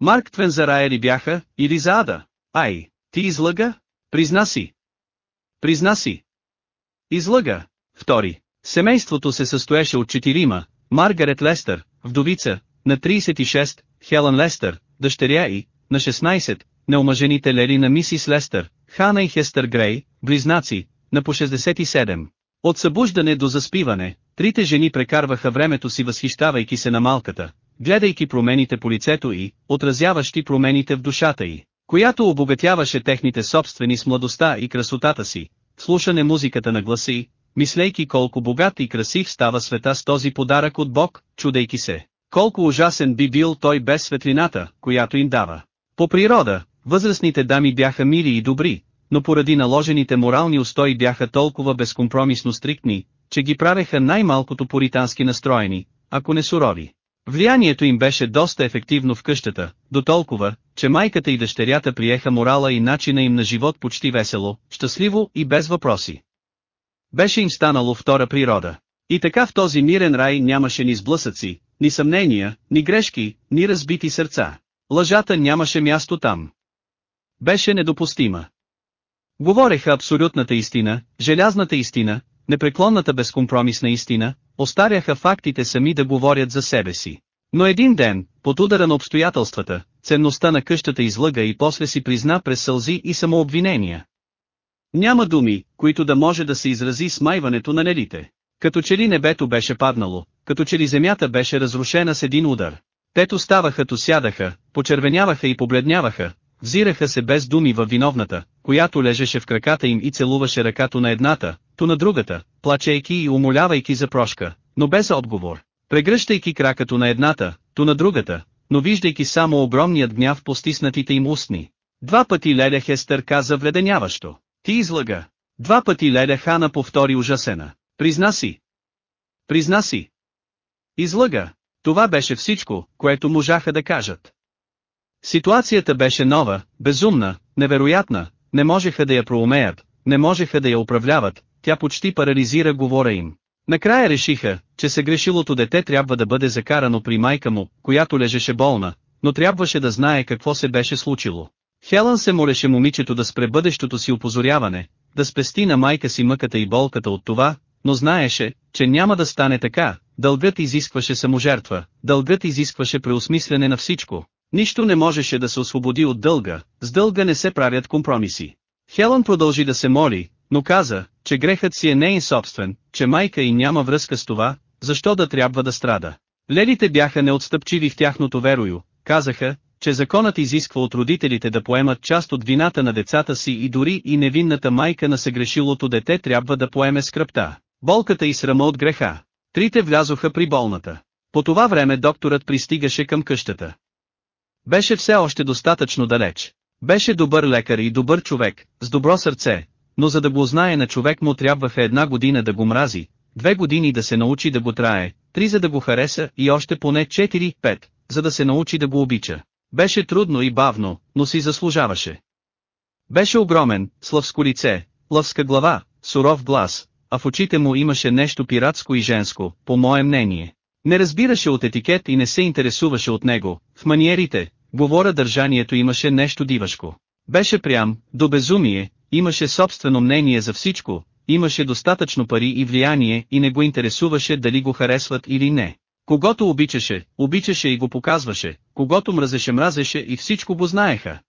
Марк Твен за рая ли бяха, или за ада? Ай, ти излъга? Призна си. Призна си. Излъга. Втори. Семейството се състоеше от четирима, Маргарет Лестър, вдовица, на 36, Хелън Лестър, дъщеря и, на 16, неомъжените лели на мисис Лестър, Хана и Хестър Грей, близнаци, на по 67. От събуждане до заспиване, трите жени прекарваха времето си възхищавайки се на малката, гледайки промените по лицето и, отразяващи промените в душата й, която обогатяваше техните собствени с младостта и красотата си, слушане музиката на гласи, мислейки колко богат и красив става света с този подарък от Бог, чудейки се, колко ужасен би бил той без светлината, която им дава. По природа, възрастните дами бяха мили и добри, но поради наложените морални устои бяха толкова безкомпромисно стриктни, че ги правеха най-малкото поритански настроени, ако не сурови. Влиянието им беше доста ефективно в къщата, до толкова, че майката и дъщерята приеха морала и начина им на живот почти весело, щастливо и без въпроси. Беше им станало втора природа. И така в този мирен рай нямаше ни сблъсъци, ни съмнения, ни грешки, ни разбити сърца. Лъжата нямаше място там. Беше недопустима. Говореха абсолютната истина, желязната истина, непреклонната безкомпромисна истина, остаряха фактите сами да говорят за себе си. Но един ден, под удара на обстоятелствата, ценността на къщата излъга и после си призна през сълзи и самообвинения. Няма думи, които да може да се изрази смайването на нелите. Като че ли небето беше паднало, като че ли земята беше разрушена с един удар. Тето ставаха то сядаха, почервеняваха и побледняваха, взираха се без думи във виновната, която лежеше в краката им и целуваше ръкато на едната, то на другата, плачейки и умолявайки за прошка, но без отговор, прегръщайки кракато на едната, то на другата, но виждайки само огромният гняв по стиснатите им устни. Два пъти Леля Хестър каза вледеняващо. Ти излага. Два пъти Леля Хана повтори ужасена. Призна си. Призна си. Излъга. Това беше всичко, което можаха да кажат. Ситуацията беше нова, безумна, невероятна, не можеха да я проумеят, не можеха да я управляват, тя почти парализира говора им. Накрая решиха, че се грешилото дете трябва да бъде закарано при майка му, която лежеше болна, но трябваше да знае какво се беше случило. Хелън се молеше момичето да спре бъдещото си опозоряване, да спести на майка си мъката и болката от това, но знаеше, че няма да стане така, дългът изискваше саможертва, дългът изискваше преосмислене на всичко. Нищо не можеше да се освободи от дълга, с дълга не се правят компромиси. Хелън продължи да се моли, но каза, че грехът си е нейн собствен, че майка и няма връзка с това, защо да трябва да страда. Ледите бяха неотстъпчиви в тяхното верою, казаха, че законът изисква от родителите да поемат част от вината на децата си и дори и невинната майка на сегрешилото дете трябва да поеме скръпта, болката и срама от греха. Трите влязоха при болната. По това време докторът пристигаше към къщата. Беше все още достатъчно далеч. Беше добър лекар и добър човек, с добро сърце, но за да го знае на човек му трябваха една година да го мрази, две години да се научи да го трае, три за да го хареса и още поне 4-5, за да се научи да го обича. Беше трудно и бавно, но си заслужаваше. Беше огромен, славско лице, лъвска глава, суров глас, а в очите му имаше нещо пиратско и женско, по мое мнение. Не разбираше от етикет и не се интересуваше от него, в маниерите, говора държанието имаше нещо дивашко. Беше прям, до безумие, имаше собствено мнение за всичко, имаше достатъчно пари и влияние и не го интересуваше дали го харесват или не. Когато обичаше, обичаше и го показваше, когато мразеше мразеше и всичко го знаеха.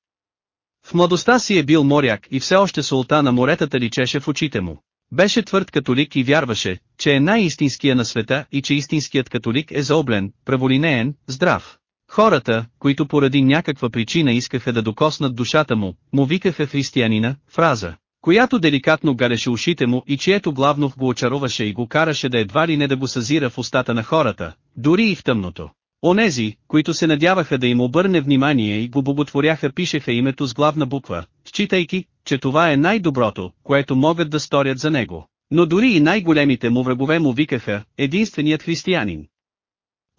В младостта си е бил моряк и все още султа на моретата личеше в очите му. Беше твърд католик и вярваше, че е най-истинския на света и че истинският католик е заоблен, праволинеен, здрав. Хората, които поради някаква причина искаха да докоснат душата му, му викаха християнина, фраза, която деликатно галеше ушите му и чието главно го очароваше и го караше да едва ли не да го съзира в устата на хората, дори и в тъмното. Онези, които се надяваха да им обърне внимание и го боготворяха пишеха името с главна буква, считайки, че това е най-доброто, което могат да сторят за него. Но дори и най-големите му врагове му викаха, единственият християнин.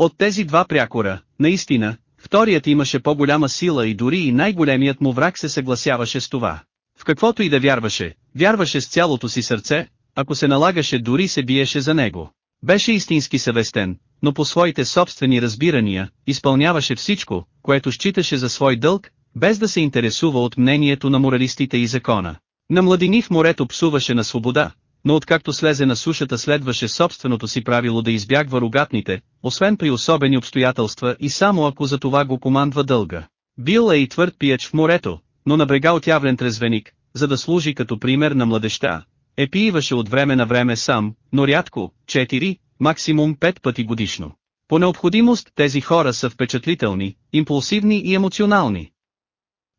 От тези два прякора, наистина, вторият имаше по-голяма сила и дори и най-големият му враг се съгласяваше с това. В каквото и да вярваше, вярваше с цялото си сърце, ако се налагаше дори се биеше за него. Беше истински съвестен, но по своите собствени разбирания, изпълняваше всичко, което считаше за свой дълг, без да се интересува от мнението на моралистите и закона. На младини в морето псуваше на свобода, но откакто слезе на сушата следваше собственото си правило да избягва рогатните, освен при особени обстоятелства и само ако за това го командва дълга. Бил е и твърд пияч в морето, но на брега отявлен трезвеник, за да служи като пример на младеща. Е пииваше от време на време сам, но рядко, 4, максимум 5 пъти годишно. По необходимост тези хора са впечатлителни, импулсивни и емоционални.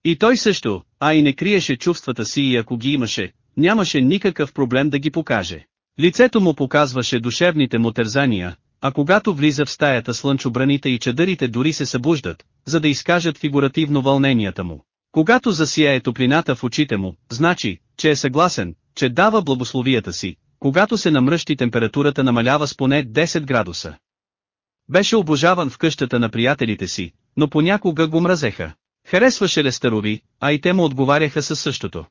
И той също, а и не криеше чувствата си и ако ги имаше, нямаше никакъв проблем да ги покаже. Лицето му показваше душевните му тързания, а когато влиза в стаята слънчобраните и чадърите дори се събуждат, за да изкажат фигуративно вълненията му. Когато засияе топлината в очите му, значи, че е съгласен, че дава благословията си, когато се намръщи температурата намалява с поне 10 градуса. Беше обожаван в къщата на приятелите си, но понякога го мразеха. Харесваше Лестерови, а и те му отговаряха със същото.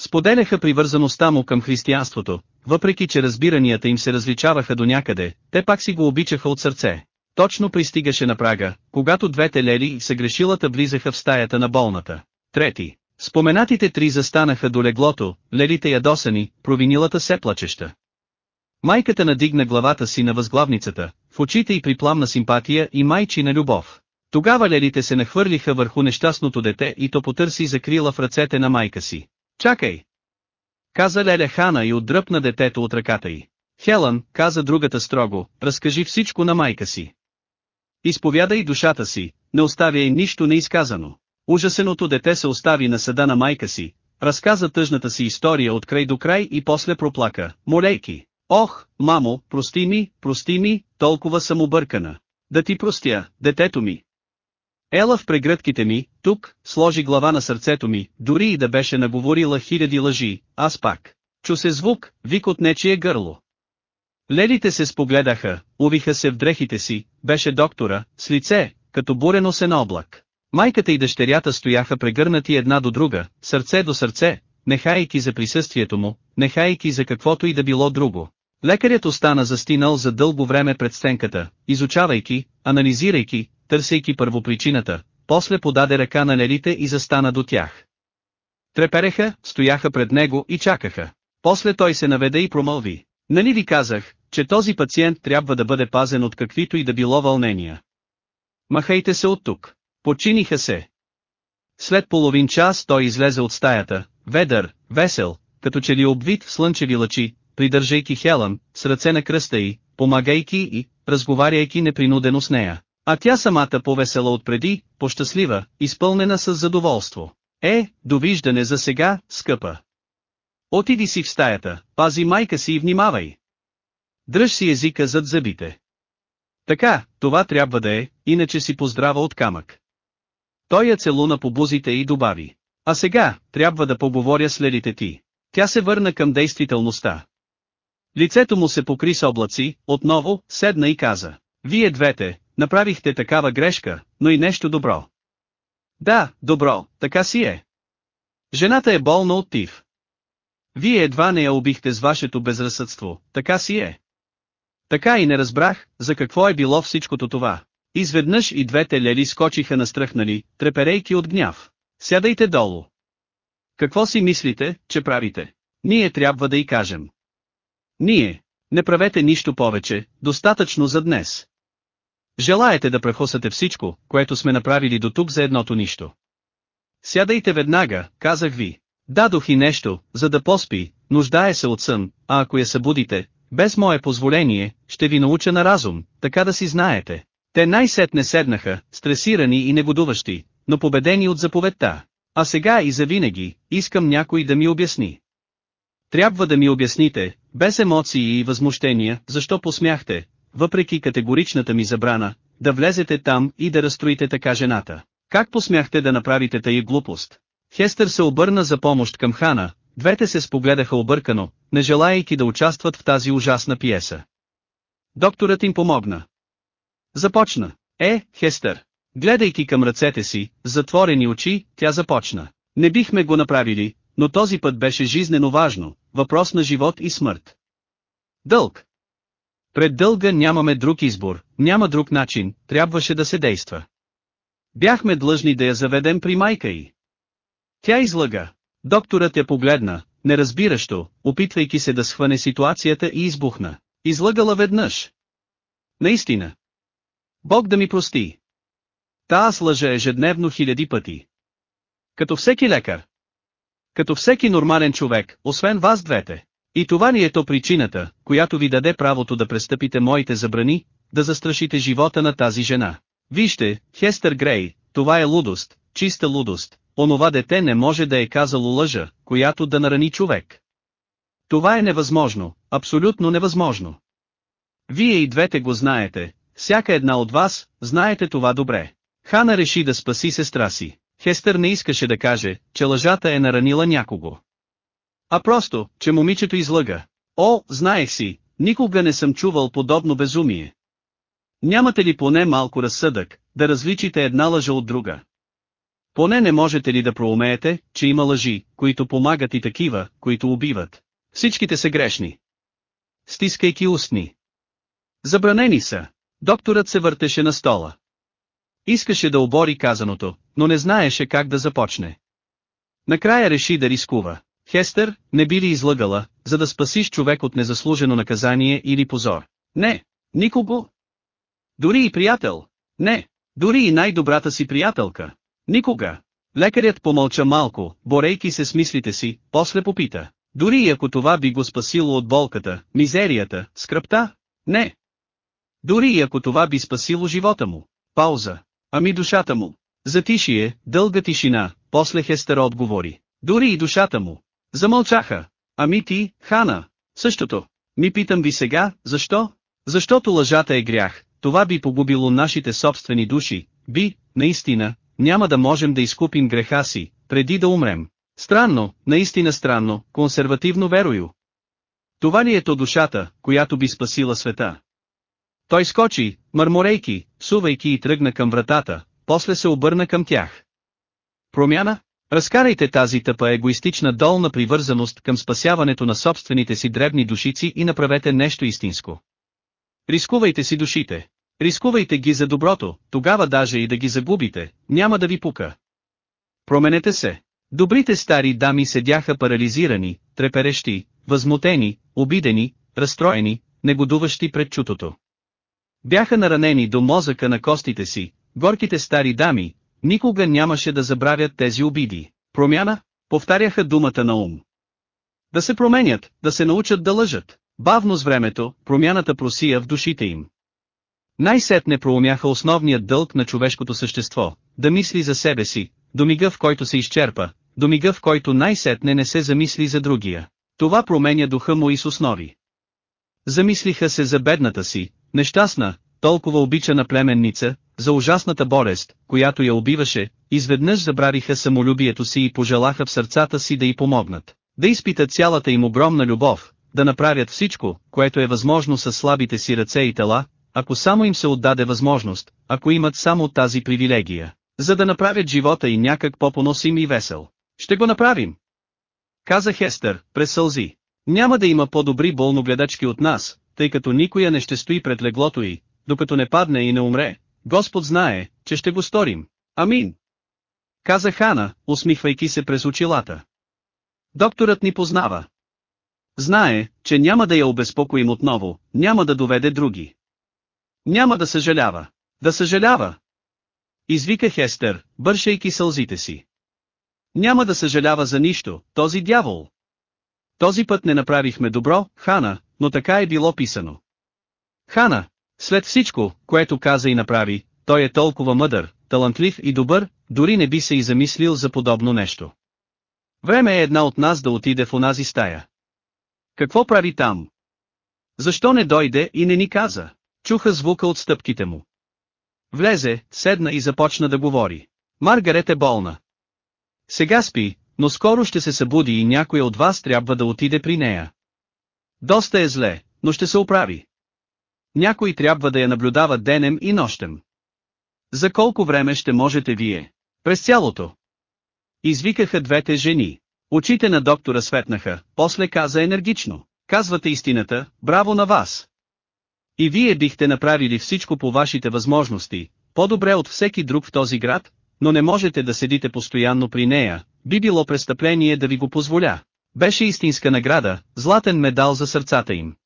Споделяха привързаността му към християнството, въпреки че разбиранията им се различаваха до някъде, те пак си го обичаха от сърце. Точно пристигаше на прага, когато двете лели и съгрешилата влизаха в стаята на болната. Трети. Споменатите три застанаха до леглото, лелите ядосани, провинилата се плачеща. Майката надигна главата си на възглавницата, в очите й припламна симпатия и майчина любов. Тогава лелите се нахвърлиха върху нещастното дете и то потърси закрила в ръцете на майка си. Чакай! Каза Леля Хана и отдръпна детето от ръката й. Хелън, каза другата строго, разкажи всичко на майка си. Изповядай душата си, не оставяй нищо неизказано. Ужасеното дете се остави на съда на майка си, разказа тъжната си история от край до край и после проплака, молейки. Ох, мамо, прости ми, прости ми, толкова съм объркана. Да ти простя, детето ми. Ела в прегръдките ми, тук, сложи глава на сърцето ми, дори и да беше наговорила хиляди лъжи, аз пак. Чу се звук, вик от нечие гърло. Лелите се спогледаха, увиха се в дрехите си, беше доктора, с лице, като бурено се на облак. Майката и дъщерята стояха прегърнати една до друга, сърце до сърце, нехайки за присъствието му, нехайки за каквото и да било друго. Лекарят остана застинал за дълго време пред стенката, изучавайки, анализирайки, търсейки първопричината, после подаде ръка на лелите и застана до тях. Трепереха, стояха пред него и чакаха. После той се наведе и промълви. Нали ви казах, че този пациент трябва да бъде пазен от каквито и да било вълнения. Махайте се от тук. Починиха се. След половин час той излезе от стаята, ведър, весел, като че ли обвит в слънчеви лъчи, придържайки Хелън, с ръце на кръста й, помагайки и, разговаряйки непринудено с нея. А тя самата повесела отпреди, пощастлива, изпълнена с задоволство. Е, довиждане за сега, скъпа. Отиди си в стаята, пази майка си и внимавай. Дръж си езика зад зъбите. Така, това трябва да е, иначе си поздрава от камък. Той я целуна по бузите и добави. А сега, трябва да поговоря с лелите ти. Тя се върна към действителността. Лицето му се покри с облаци, отново, седна и каза. Вие двете, направихте такава грешка, но и нещо добро. Да, добро, така си е. Жената е болна от тив. Вие едва не я убихте с вашето безразсъдство, така си е. Така и не разбрах, за какво е било всичкото това. Изведнъж и двете лели скочиха настръхнали, треперейки от гняв. Сядайте долу. Какво си мислите, че правите? Ние трябва да й кажем. Ние. Не правете нищо повече, достатъчно за днес. Желаете да прехосате всичко, което сме направили до тук за едното нищо. Сядайте веднага, казах ви. Дадох и нещо, за да поспи, нуждае се от сън, а ако я събудите, без мое позволение, ще ви науча на разум, така да си знаете. Те най-сетне седнаха, стресирани и негодуващи, но победени от заповедта. А сега и завинаги, искам някой да ми обясни. Трябва да ми обясните, без емоции и възмущения, защо посмяхте, въпреки категоричната ми забрана, да влезете там и да разстроите така жената. Как посмяхте да направите тая глупост? Хестър се обърна за помощ към Хана, двете се спогледаха объркано, не желаяйки да участват в тази ужасна пиеса. Докторът им помогна. Започна. Е, Хестър. Гледайки към ръцете си, затворени очи, тя започна. Не бихме го направили, но този път беше жизнено важно, въпрос на живот и смърт. Дълг. Пред дълга нямаме друг избор, няма друг начин, трябваше да се действа. Бяхме длъжни да я заведем при майка й. Тя излага. Докторът я погледна, неразбиращо, опитвайки се да схване ситуацията и избухна. Излъгала веднъж. Наистина. Бог да ми прости. Та аз лъжа ежедневно хиляди пъти. Като всеки лекар. Като всеки нормален човек, освен вас двете. И това ли е то причината, която ви даде правото да престъпите моите забрани, да застрашите живота на тази жена. Вижте, Хестър Грей, това е лудост, чиста лудост, онова дете не може да е казало лъжа, която да нарани човек. Това е невъзможно, абсолютно невъзможно. Вие и двете го знаете, всяка една от вас, знаете това добре. Хана реши да спаси сестра си. Хестър не искаше да каже, че лъжата е наранила някого. А просто, че момичето излъга. О, знаех си, никога не съм чувал подобно безумие. Нямате ли поне малко разсъдък, да различите една лъжа от друга? Поне не можете ли да проумеете, че има лъжи, които помагат и такива, които убиват. Всичките са грешни. Стискайки устни. Забранени са. Докторът се въртеше на стола. Искаше да обори казаното, но не знаеше как да започне. Накрая реши да рискува. Хестър, не би ли излъгала, за да спасиш човек от незаслужено наказание или позор? Не, никого. Дори и приятел. Не, дори и най-добрата си приятелка. Никога. Лекарят помълча малко, борейки се с мислите си, после попита. Дори и ако това би го спасило от болката, мизерията, скръпта? Не. Дори и ако това би спасило живота му. Пауза. Ами душата му. Затишие, дълга тишина, после Хестър отговори. Дори и душата му. Замълчаха. Ами ти, Хана, същото. Ми питам ви сега, защо? Защото лъжата е грях, това би погубило нашите собствени души, би, наистина, няма да можем да изкупим греха си, преди да умрем. Странно, наистина странно, консервативно верою. Това ли е то душата, която би спасила света? Той скочи, мърморейки, сувайки и тръгна към вратата, после се обърна към тях. Промяна? Разкарайте тази тъпа егоистична долна привързаност към спасяването на собствените си дребни душици и направете нещо истинско. Рискувайте си душите. Рискувайте ги за доброто, тогава даже и да ги загубите, няма да ви пука. Променете се. Добрите стари дами седяха парализирани, треперещи, възмутени, обидени, разстроени, негодуващи пред чутото. Бяха наранени до мозъка на костите си, горките стари дами, никога нямаше да забравят тези обиди. Промяна? Повтаряха думата на ум. Да се променят, да се научат да лъжат. Бавно с времето, промяната просия в душите им. Най-сетне проумяха основният дълг на човешкото същество, да мисли за себе си, до мига в който се изчерпа, до мига в който най-сетне не се замисли за другия. Това променя духа му и с основи. Замислиха се за бедната си, нещастна, толкова обичана племенница, за ужасната болест, която я убиваше, изведнъж забравиха самолюбието си и пожелаха в сърцата си да й помогнат. Да изпитат цялата им огромна любов, да направят всичко, което е възможно с слабите си ръце и тела, ако само им се отдаде възможност, ако имат само тази привилегия, за да направят живота и някак по-поносим и весел. Ще го направим! Каза Хестър, през сълзи. Няма да има по-добри болногледачки от нас, тъй като никоя не ще стои пред леглото й, докато не падне и не умре. Господ знае, че ще го сторим. Амин. Каза Хана, усмихвайки се през очилата. Докторът ни познава. Знае, че няма да я обезпокоим отново, няма да доведе други. Няма да съжалява. Да съжалява. Извика Хестер, бършейки сълзите си. Няма да съжалява за нищо, този дявол. Този път не направихме добро, Хана, но така е било писано. Хана, след всичко, което каза и направи, той е толкова мъдър, талантлив и добър, дори не би се и замислил за подобно нещо. Време е една от нас да отиде в онази стая. Какво прави там? Защо не дойде и не ни каза? Чуха звука от стъпките му. Влезе, седна и започна да говори. Маргарет е болна. Сега спи, но скоро ще се събуди и някой от вас трябва да отиде при нея. Доста е зле, но ще се оправи. Някой трябва да я наблюдава денем и нощем. За колко време ще можете вие? През цялото. Извикаха двете жени. Очите на доктора светнаха, после каза енергично. Казвате истината, браво на вас. И вие бихте направили всичко по вашите възможности, по-добре от всеки друг в този град, но не можете да седите постоянно при нея, би било престъпление да ви го позволя. Беше истинска награда, златен медал за сърцата им.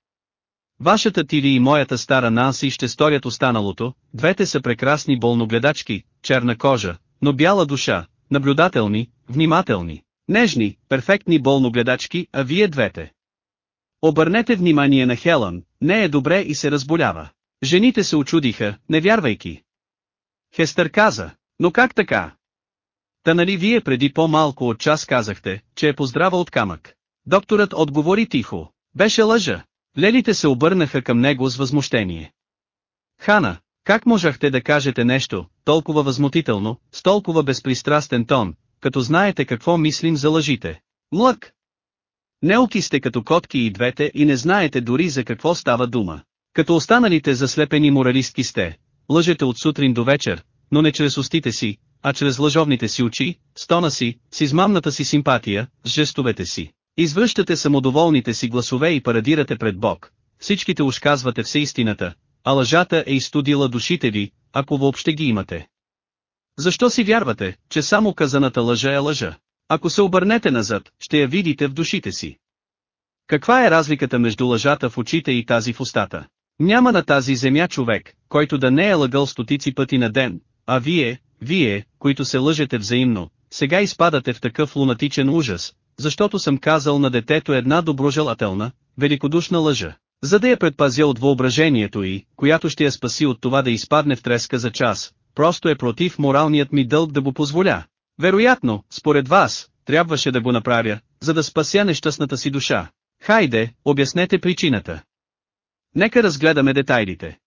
Вашата Тири и моята стара Нанси ще сторят останалото, двете са прекрасни болногледачки, черна кожа, но бяла душа, наблюдателни, внимателни, нежни, перфектни болногледачки, а вие двете. Обърнете внимание на Хелън, не е добре и се разболява. Жените се очудиха, не вярвайки. Хестър каза, но как така? Та нали вие преди по-малко от час казахте, че е поздрава от камък. Докторът отговори тихо. Беше лъжа. Лелите се обърнаха към него с възмущение. Хана, как можахте да кажете нещо, толкова възмутително, с толкова безпристрастен тон, като знаете какво мислим за лъжите? Млък! Неоки сте като котки и двете и не знаете дори за какво става дума. Като останалите заслепени моралистки сте, лъжете от сутрин до вечер, но не чрез устите си, а чрез лъжовните си очи, стона си, с измамната си симпатия, с жестовете си. Извръщате самодоволните си гласове и парадирате пред Бог. Всичките уж казвате все истината, а лъжата е изстудила душите ви, ако въобще ги имате. Защо си вярвате, че само казаната лъжа е лъжа? Ако се обърнете назад, ще я видите в душите си. Каква е разликата между лъжата в очите и тази в устата? Няма на тази земя човек, който да не е лъгал стотици пъти на ден, а вие, вие, които се лъжете взаимно, сега изпадате в такъв лунатичен ужас, защото съм казал на детето една доброжелателна, великодушна лъжа, за да я предпазя от въображението и, която ще я спаси от това да изпадне в треска за час, просто е против моралният ми дълг да го позволя. Вероятно, според вас, трябваше да го направя, за да спася нещастната си душа. Хайде, обяснете причината. Нека разгледаме детайлите.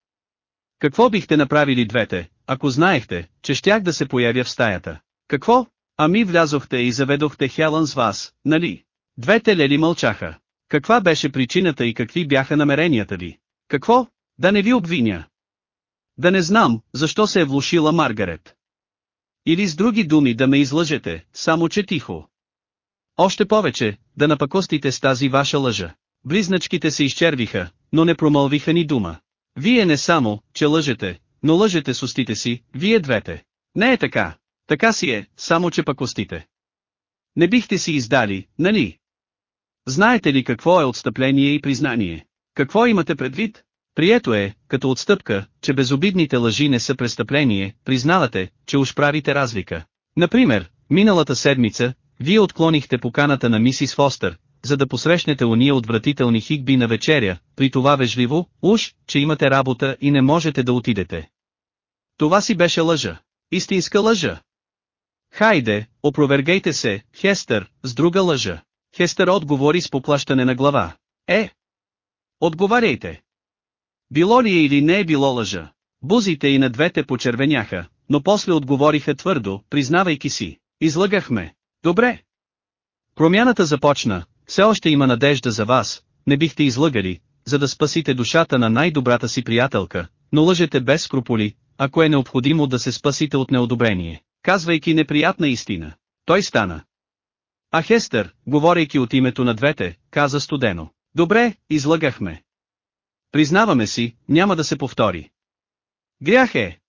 Какво бихте направили двете, ако знаехте, че щях да се появя в стаята? Какво? Ами влязохте и заведохте Хелън с вас, нали? Двете лели мълчаха. Каква беше причината и какви бяха намеренията ви? Какво? Да не ви обвиня. Да не знам, защо се е влушила Маргарет. Или с други думи да ме излъжете, само че тихо. Още повече, да напакостите с тази ваша лъжа. Близначките се изчервиха, но не промълвиха ни дума. Вие не само, че лъжете, но лъжете с устите си, вие двете. Не е така. Така си е, само че пакостите. Не бихте си издали, нали? Знаете ли какво е отстъпление и признание? Какво имате предвид? Прието е, като отстъпка, че безобидните лъжи не са престъпление, признавате, че уж правите разлика. Например, миналата седмица, вие отклонихте поканата на мисис Фостер, за да посрещнете уния отвратителни хигби на вечеря, при това вежливо, уж, че имате работа и не можете да отидете. Това си беше лъжа. Истинска лъжа. Хайде, опровергайте се, Хестър, с друга лъжа. Хестър отговори с поплащане на глава. Е! Отговаряйте! Било ли е или не е било лъжа? Бузите и на двете почервеняха, но после отговориха твърдо, признавайки си. Излъгахме. Добре. Промяната започна, все още има надежда за вас, не бихте излъгали, за да спасите душата на най-добрата си приятелка, но лъжете без скруполи, ако е необходимо да се спасите от неодобрение, казвайки неприятна истина. Той стана. А Хестър, говорейки от името на двете, каза студено. Добре, излъгахме. Признаваме си, няма да се повтори. Грях е.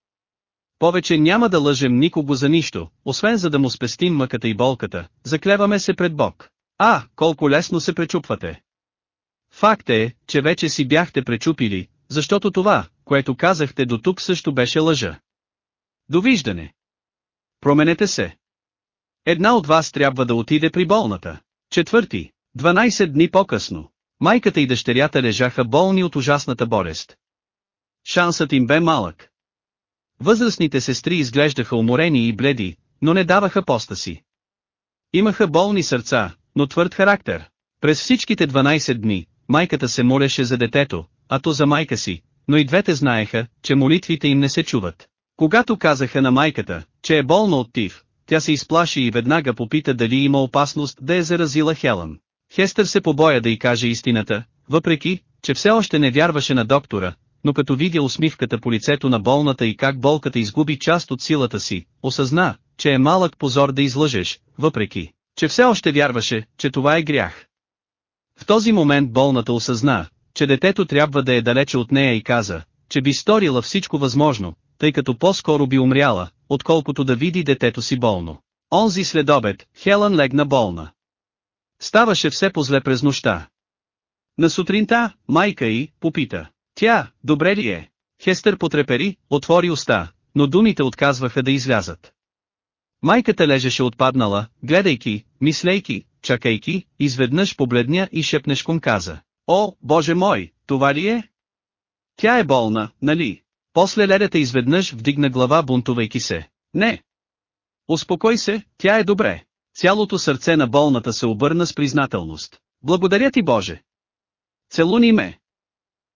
Повече няма да лъжем никого за нищо, освен за да му спестим мъката и болката, заклеваме се пред Бог. А, колко лесно се пречупвате. Факт е, че вече си бяхте пречупили, защото това, което казахте до тук също беше лъжа. Довиждане. Променете се. Една от вас трябва да отиде при болната. Четвърти, 12 дни по-късно. Майката и дъщерята лежаха болни от ужасната болест. Шансът им бе малък. Възрастните сестри изглеждаха уморени и бледи, но не даваха поста си. Имаха болни сърца, но твърд характер. През всичките 12 дни, майката се молеше за детето, а то за майка си, но и двете знаеха, че молитвите им не се чуват. Когато казаха на майката, че е болна от тиф, тя се изплаши и веднага попита дали има опасност да е заразила Хелън. Хестър се побоя да й каже истината, въпреки, че все още не вярваше на доктора, но като видя усмивката по лицето на болната и как болката изгуби част от силата си, осъзна, че е малък позор да излъжеш, въпреки, че все още вярваше, че това е грях. В този момент болната осъзна, че детето трябва да е далече от нея и каза, че би сторила всичко възможно, тъй като по-скоро би умряла, отколкото да види детето си болно. Онзи следобед, Хелън легна болна. Ставаше все по-зле през нощта. На сутринта, майка й, попита. Тя, добре ли е? Хестър потрепери, отвори уста, но думите отказваха да излязат. Майката лежеше отпаднала, гледайки, мислейки, чакайки, изведнъж побледня и шепнешком каза. О, Боже мой, това ли е? Тя е болна, нали? После ледата изведнъж вдигна глава бунтувайки се. Не. Успокой се, тя е добре. Цялото сърце на болната се обърна с признателност. Благодаря ти Боже. Целуни ме.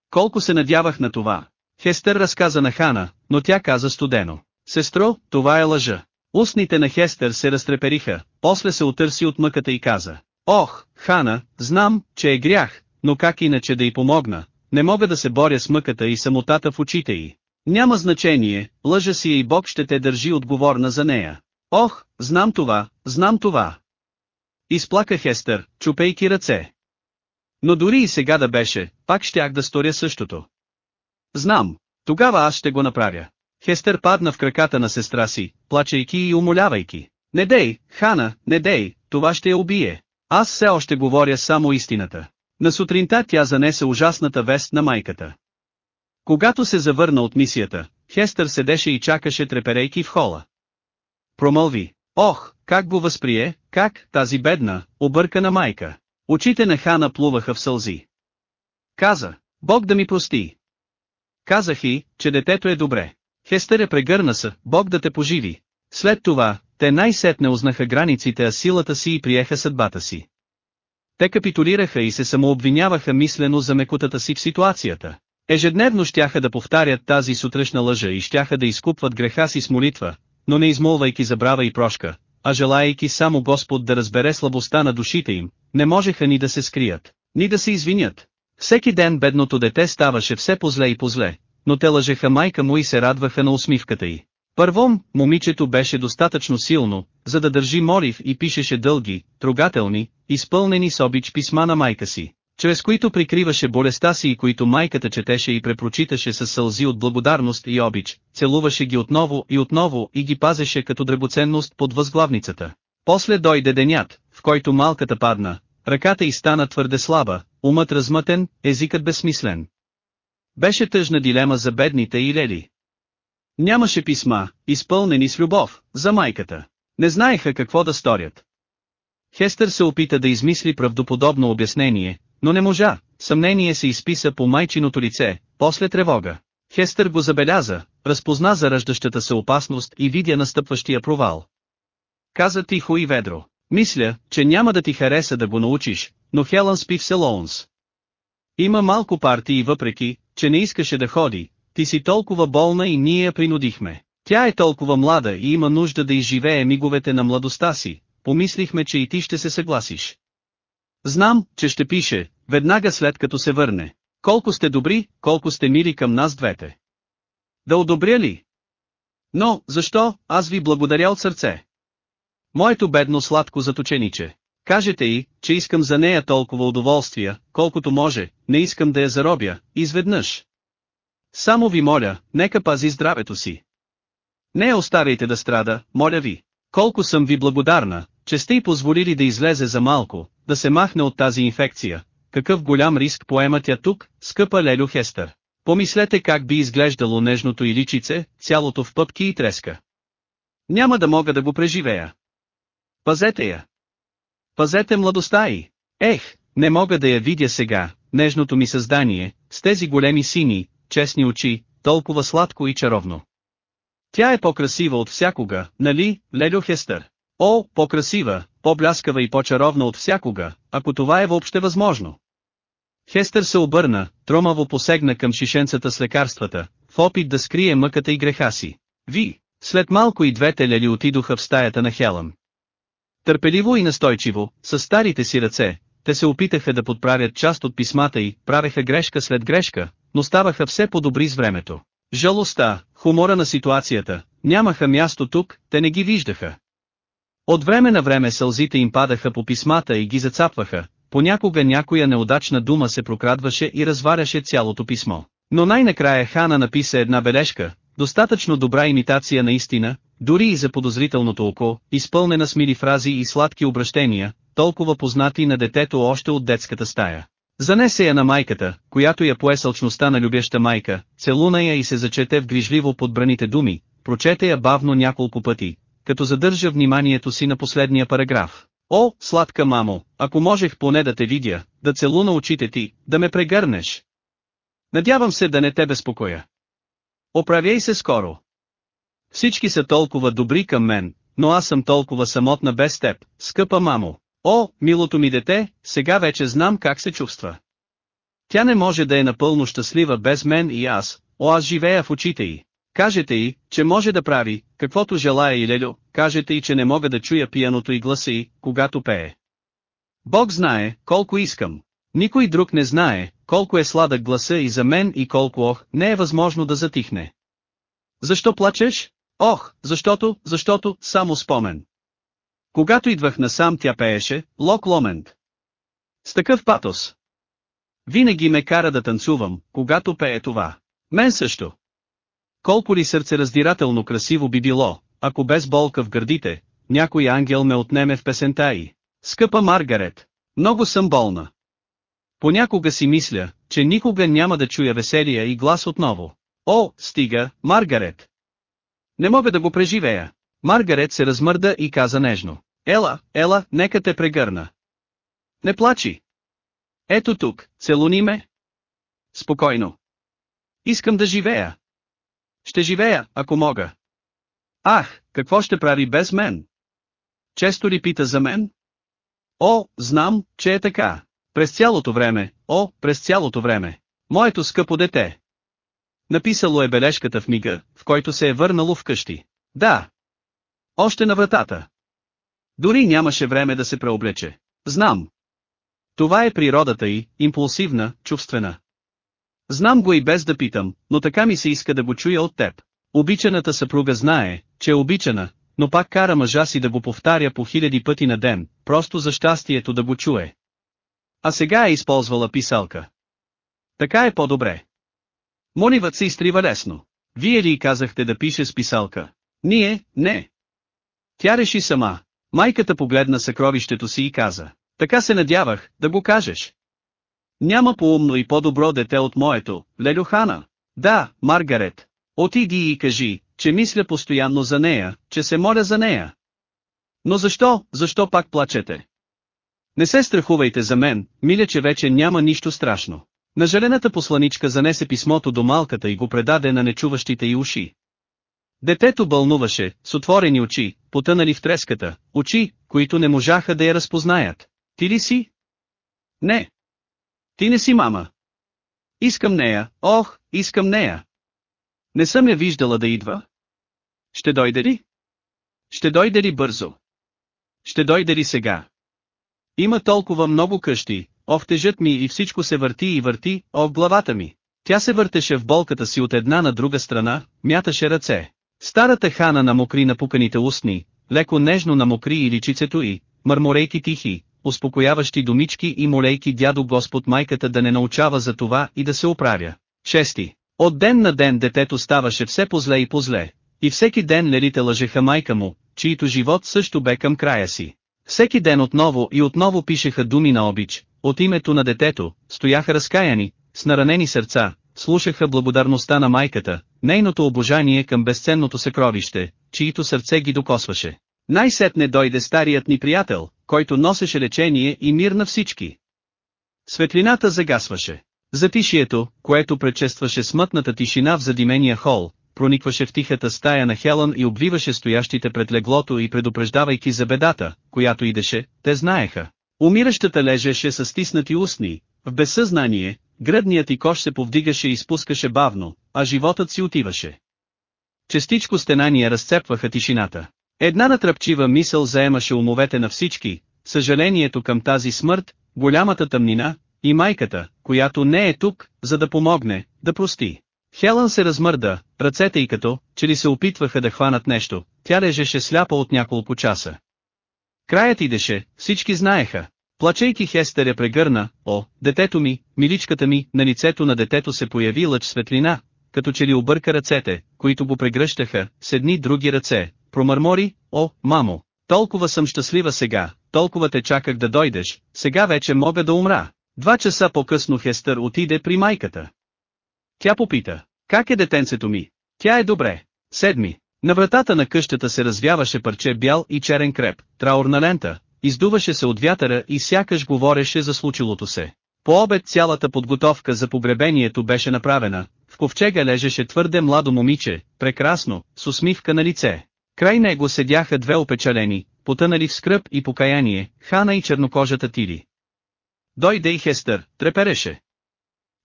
Колко се надявах на това. Хестър разказа на Хана, но тя каза студено. Сестро, това е лъжа. Устните на Хестър се разтрепериха, после се отърси от мъката и каза. Ох, Хана, знам, че е грях, но как иначе да й помогна, не мога да се боря с мъката и самотата в очите й. Няма значение, лъжа си и Бог ще те държи отговорна за нея. Ох, знам това, знам това. Изплака Хестър, чупейки ръце. Но дори и сега да беше, пак щях да сторя същото. Знам, тогава аз ще го направя. Хестър падна в краката на сестра си, плачейки и умолявайки. Не дей, Хана, не дей, това ще я убие. Аз все още говоря само истината. На сутринта тя занесе ужасната вест на майката. Когато се завърна от мисията, Хестър седеше и чакаше треперейки в хола. Промълви, ох, как го възприе, как, тази бедна, объркана майка. Очите на Хана плуваха в сълзи. Каза, Бог да ми прости. Казах и, че детето е добре. Хестър е прегърна са, Бог да те поживи. След това, те най-сетне узнаха границите а силата си и приеха съдбата си. Те капитулираха и се самообвиняваха мислено за мекотата си в ситуацията. Ежедневно щяха да повтарят тази сутрешна лъжа и щяха да изкупват греха си с молитва, но не измолвайки забрава и прошка, а желаяйки само Господ да разбере слабостта на душите им, не можеха ни да се скрият, ни да се извинят. Всеки ден бедното дете ставаше все позле и позле, но те лъжеха майка му и се радваха на усмивката й. Първом, момичето беше достатъчно силно, за да държи молив и пишеше дълги, трогателни, изпълнени с обич писма на майка си, чрез които прикриваше болестта си и които майката четеше и препрочиташе с сълзи от благодарност и обич, целуваше ги отново и отново и ги пазеше като драгоценност под възглавницата. После дойде денят, в който малката падна, ръката й стана твърде слаба, умът размътен, езикът безсмислен. Беше тъжна дилема за бедните и лели. Нямаше писма, изпълнени с любов, за майката. Не знаеха какво да сторят. Хестър се опита да измисли правдоподобно обяснение, но не можа, съмнение се изписа по майчиното лице, после тревога. Хестър го забеляза, разпозна зараждащата се опасност и видя настъпващия провал. Каза тихо и ведро. Мисля, че няма да ти хареса да го научиш, но Хелън спи в Селоунс. Има малко партии въпреки, че не искаше да ходи, ти си толкова болна и ние я принудихме. Тя е толкова млада и има нужда да изживее миговете на младостта си, помислихме че и ти ще се съгласиш. Знам, че ще пише, веднага след като се върне. Колко сте добри, колко сте мили към нас двете. Да одобря ли? Но, защо, аз ви благодаря от сърце. Моето бедно сладко заточениче. Кажете й, че искам за нея толкова удоволствия, колкото може, не искам да я заробя, изведнъж. Само ви моля, нека пази здравето си. Не остарайте да страда, моля ви. Колко съм ви благодарна, че сте й позволили да излезе за малко, да се махне от тази инфекция. Какъв голям риск поема тя тук, скъпа Лелю Хестър. Помислете как би изглеждало нежното и личице, цялото в пъпки и треска. Няма да мога да го преживея. Пазете я. Пазете младостта й. Ех, не мога да я видя сега, нежното ми създание, с тези големи сини, честни очи, толкова сладко и чаровно. Тя е по-красива от всякога, нали, Лелю Хестър? О, по-красива, по-бляскава и по-чаровна от всякога, ако това е въобще възможно. Хестър се обърна, тромаво посегна към шишенцата с лекарствата, в опит да скрие мъката и греха си. Ви, след малко и двете лели отидоха в стаята на Хелън. Търпеливо и настойчиво, с старите си ръце, те се опитаха да подправят част от писмата и правеха грешка след грешка, но ставаха все по-добри с времето. Жалостта, хумора на ситуацията, нямаха място тук, те не ги виждаха. От време на време сълзите им падаха по писмата и ги зацапваха, понякога някоя неудачна дума се прокрадваше и разваряше цялото писмо. Но най-накрая Хана написа една бележка, достатъчно добра имитация на истина, дори и за подозрителното око, изпълнена с мили фрази и сладки обращения, толкова познати на детето още от детската стая. Занесе я на майката, която я пое сълчността на любяща майка, целуна я и се зачете в грижливо подбраните думи, прочете я бавно няколко пъти, като задържа вниманието си на последния параграф. О, сладка мамо, ако можех поне да те видя, да целуна очите ти, да ме прегърнеш. Надявам се да не те безпокоя. Оправяй се скоро. Всички са толкова добри към мен, но аз съм толкова самотна без теб, скъпа мамо. О, милото ми дете, сега вече знам как се чувства. Тя не може да е напълно щастлива без мен и аз, о аз живея в очите й. Кажете й, че може да прави, каквото желая и лелю, кажете й, че не мога да чуя пияното и гласа й, когато пее. Бог знае, колко искам. Никой друг не знае, колко е сладък гласа и за мен и колко ох, не е възможно да затихне. Защо плачеш? Ох, защото, защото, само спомен. Когато идвах насам тя пееше, Лок Ломент. С такъв патос. Винаги ме кара да танцувам, когато пее това. Мен също. Колко ли сърцераздирателно красиво би било, ако без болка в гърдите, някой ангел ме отнеме в песента и. Скъпа Маргарет, много съм болна. Понякога си мисля, че никога няма да чуя веселия и глас отново. О, стига, Маргарет! Не мога да го преживея. Маргарет се размърда и каза нежно. Ела, ела, нека те прегърна. Не плачи. Ето тук, целуни ме. Спокойно. Искам да живея. Ще живея, ако мога. Ах, какво ще прави без мен? Често ли пита за мен? О, знам, че е така. През цялото време, о, през цялото време. Моето скъпо дете. Написало е бележката в мига, в който се е върнало вкъщи. Да. Още на вратата. Дори нямаше време да се преоблече. Знам. Това е природата й, импулсивна, чувствена. Знам го и без да питам, но така ми се иска да го чуя от теб. Обичаната съпруга знае, че е обичана, но пак кара мъжа си да го повтаря по хиляди пъти на ден, просто за щастието да го чуе. А сега е използвала писалка. Така е по-добре. Моливът се изтрива лесно. Вие ли казахте да пише с писалка? Ние, не. Тя реши сама. Майката погледна съкровището си и каза. Така се надявах, да го кажеш. Няма по-умно и по-добро дете от моето, Лелю Хана. Да, Маргарет. Отиди и кажи, че мисля постоянно за нея, че се моля за нея. Но защо, защо пак плачете? Не се страхувайте за мен, миля че вече няма нищо страшно. Нажалената посланичка занесе писмото до малката и го предаде на нечуващите й уши. Детето бълнуваше, с отворени очи, потънали в треската, очи, които не можаха да я разпознаят. Ти ли си? Не. Ти не си мама. Искам нея, ох, искам нея. Не съм я виждала да идва. Ще дойде ли? Ще дойде ли бързо? Ще дойде ли сега? Има толкова много къщи, ох тежът ми и всичко се върти и върти, ох главата ми. Тя се въртеше в болката си от една на друга страна, мяташе ръце. Старата хана намокри напуканите устни, леко нежно намокри и личицето й, мърморейки тихи, успокояващи думички и молейки дядо Господ майката да не научава за това и да се оправя. Шести. От ден на ден детето ставаше все позле и позле, и всеки ден лелите лъжеха майка му, чието живот също бе към края си. Всеки ден отново и отново пишеха думи на обич, от името на детето, стояха разкаяни, с наранени сърца, слушаха благодарността на майката, нейното обожание към безценното съкровище, чието сърце ги докосваше. Най-сетне дойде старият ни приятел, който носеше лечение и мир на всички. Светлината загасваше. Затишието, което предшестваше смътната тишина в задимения хол, проникваше в тихата стая на Хелън и обвиваше стоящите пред леглото и предупреждавайки за бедата, която идеше, те знаеха. Умиращата лежеше с стиснати устни, в безсъзнание, гръдният и кош се повдигаше и спускаше бавно, а животът си отиваше. Частичко стенания разцепваха тишината. Една натръпчива мисъл заемаше умовете на всички, съжалението към тази смърт, голямата тъмнина, и майката, която не е тук, за да помогне, да прости. Хелън се размърда, ръцете й като, че ли се опитваха да хванат нещо, тя лежеше сляпа от няколко часа. Краят идеше, всички знаеха. Плачейки Хестер я прегърна, о, детето ми, миличката ми, на лицето на детето се появи лъч светлина, като че ли обърка ръцете, които го прегръщаха, с едни други ръце, промърмори, о, мамо, толкова съм щастлива сега, толкова те чаках да дойдеш, сега вече мога да умра. Два часа по-късно Хестър отиде при майката. Тя попита, как е детенцето ми? Тя е добре. Седми. На вратата на къщата се развяваше парче бял и черен креп, траурна лента, издуваше се от вятъра и сякаш говореше за случилото се. По обед цялата подготовка за погребението беше направена, в ковчега лежеше твърде младо момиче, прекрасно, с усмивка на лице. Край него седяха две опечалени, потънали в скръп и покаяние, Хана и чернокожата Тили. Дойде и Хестър, трепереше.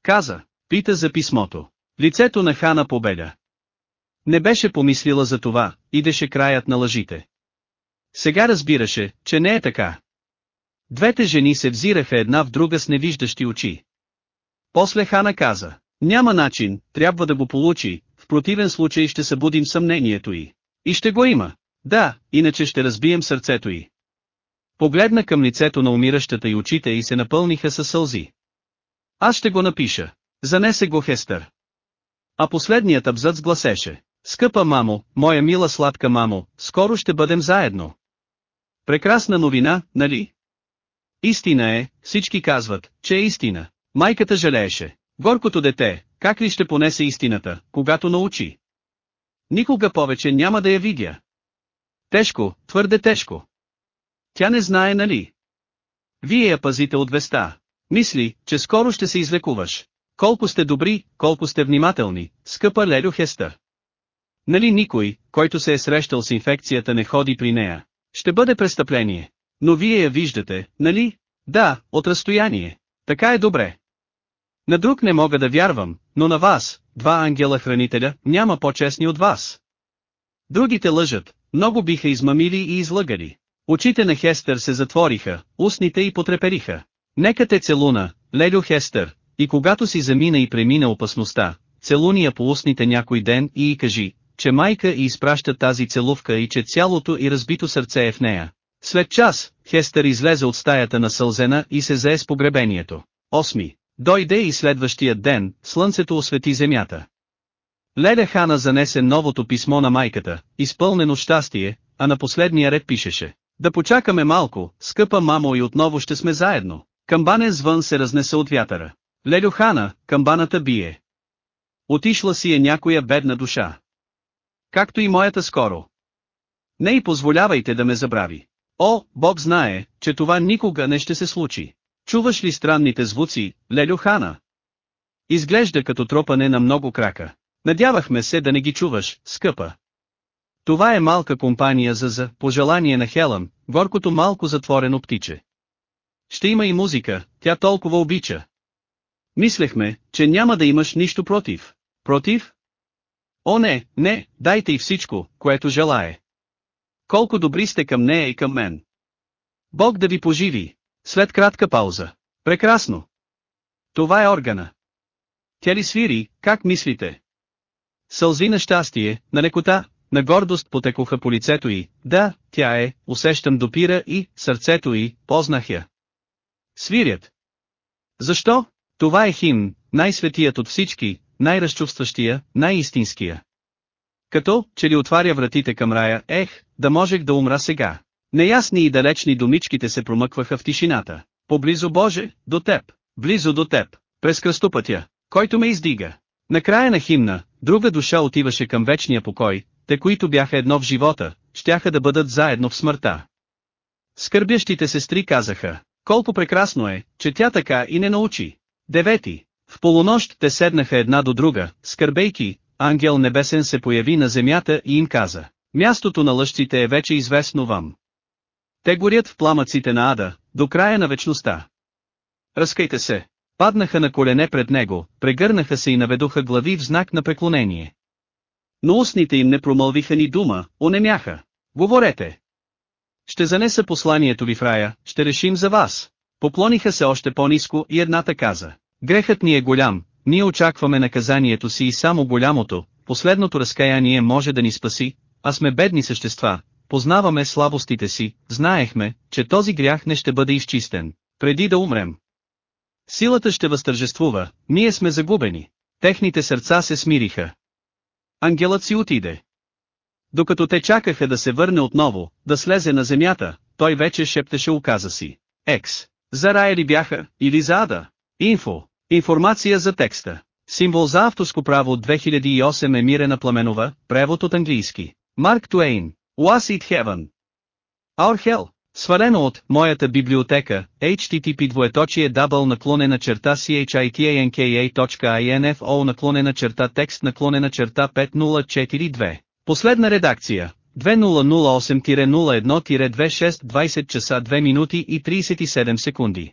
Каза, пита за писмото. Лицето на Хана побеля. Не беше помислила за това, идеше краят на лъжите. Сега разбираше, че не е така. Двете жени се взираха една в друга с невиждащи очи. После Хана каза, няма начин, трябва да го получи, в противен случай ще събудим съмнението й. И ще го има. Да, иначе ще разбием сърцето й. Погледна към лицето на умиращата и очите и се напълниха със сълзи. Аз ще го напиша. Занесе го Хестър. А последният абзац гласеше. Скъпа мамо, моя мила сладка мамо, скоро ще бъдем заедно. Прекрасна новина, нали? Истина е, всички казват, че е истина. Майката жалееше. Горкото дете, как ли ще понесе истината, когато научи? Никога повече няма да я видя. Тежко, твърде тежко. Тя не знае нали? Вие я пазите от веста. Мисли, че скоро ще се излекуваш. Колко сте добри, колко сте внимателни, скъпа Лелю Хестър. Нали никой, който се е срещал с инфекцията не ходи при нея. Ще бъде престъпление. Но вие я виждате, нали? Да, от разстояние. Така е добре. На друг не мога да вярвам, но на вас, два ангела-хранителя, няма по-честни от вас. Другите лъжат, много биха измамили и излъгали. Очите на Хестър се затвориха, устните й потрепериха. Нека те целуна, Лелю Хестър, и когато си замина и премина опасността, целуния по устните някой ден и и кажи, че майка и изпраща тази целувка и че цялото и разбито сърце е в нея. След час, Хестър излезе от стаята на Сълзена и се зае с погребението. Осми. Дойде и следващия ден, слънцето освети земята. Леля Хана занесе новото писмо на майката, изпълнено щастие, а на последния ред пишеше. Да почакаме малко, скъпа мамо и отново ще сме заедно. Камбанен звън се разнесе от вятъра. Лелю Хана, камбаната бие. Отишла си е някоя бедна душа. Както и моята скоро. Не и позволявайте да ме забрави. О, Бог знае, че това никога не ще се случи. Чуваш ли странните звуци, Лелю Хана? Изглежда като тропане на много крака. Надявахме се да не ги чуваш, скъпа. Това е малка компания за за, пожелание на Хелън, горкото малко затворено птиче. Ще има и музика, тя толкова обича. Мислехме, че няма да имаш нищо против. Против? О не, не, дайте и всичко, което желае. Колко добри сте към нея и към мен. Бог да ви поживи. След кратка пауза. Прекрасно. Това е органа. Тя ли свири, как мислите? Сълзи на щастие, на лекота, на гордост потекоха по лицето й, да, тя е, усещам допира и, сърцето й, познах я. Свирят. Защо? Това е химн, най-светият от всички, най-разчувстващия, най-истинския. Като, че ли отваря вратите към рая, ех, да можех да умра сега. Неясни и далечни думичките се промъкваха в тишината. Поблизо Боже, до теб, близо до теб, през кръстопътя, който ме издига. Накрая на химна, друга душа отиваше към вечния покой, те които бяха едно в живота, щяха да бъдат заедно в смъртта. Скърбящите сестри казаха, колко прекрасно е, че тя така и не научи. Девети. В полунощ те седнаха една до друга, скърбейки, ангел небесен се появи на земята и им каза, мястото на лъщите е вече известно вам. Те горят в пламъците на ада, до края на вечността. Разкайте се. Паднаха на колене пред него, прегърнаха се и наведоха глави в знак на преклонение. Но устните им не промълвиха ни дума, онемяха. Говорете. Ще занеса посланието ви в рая, ще решим за вас. Поклониха се още по-низко и едната каза. Грехът ни е голям, ние очакваме наказанието си и само голямото, последното разкаяние може да ни спаси, а сме бедни същества, познаваме слабостите си, знаехме, че този грях не ще бъде изчистен. преди да умрем. Силата ще възтържествува, ние сме загубени. Техните сърца се смириха. Ангелът си отиде. Докато те чакаха да се върне отново, да слезе на земята, той вече шептеше указа си. Екс. За рая ли бяха, или за ада? Инфо. Информация за текста. Символ за авторско право от 2008 е Мирена Пламенова, превод от английски. Марк Туейн. Was it heaven? Our hell. Свалено от моята библиотека, http двоеточие дабл наклонена черта chitanka.info наклонена черта текст наклонена черта 5042. Последна редакция. 2008-01-26 20 часа 2 минути и 37 секунди.